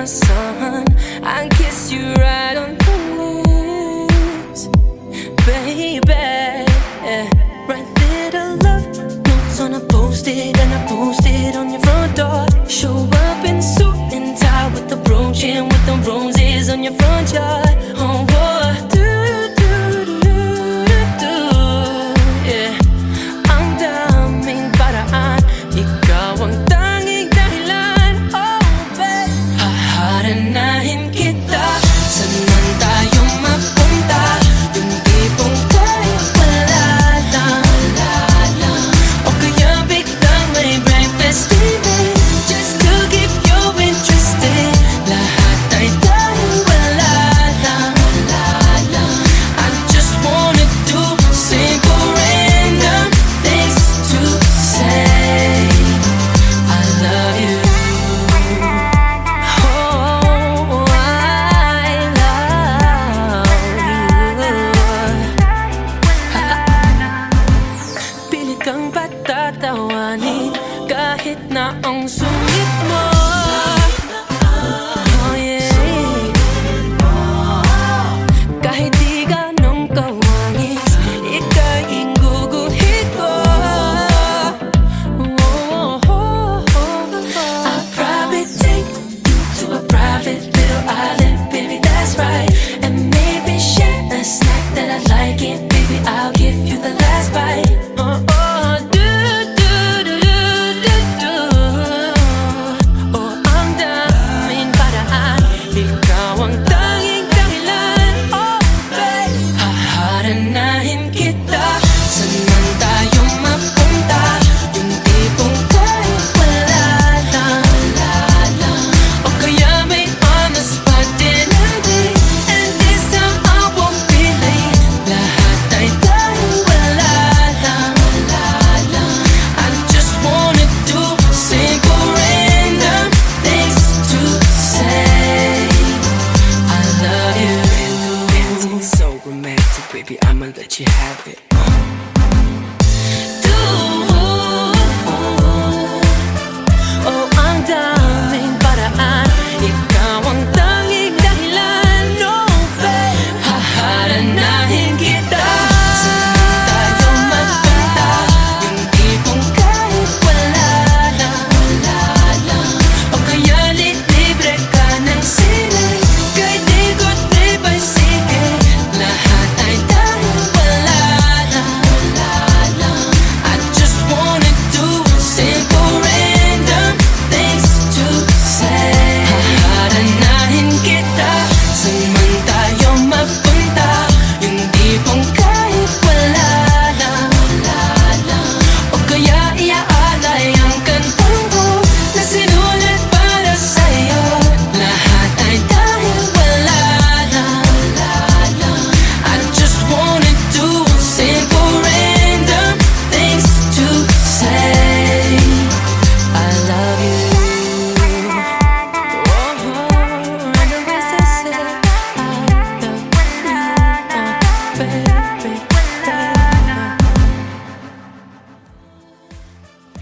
my son. I kiss you right kahit na ang sungit mo baby, I'ma let you have it.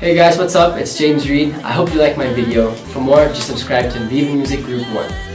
Hey guys, what's up? It's James Reid. I hope you like my video. For more, just subscribe to Viva Music Group 1.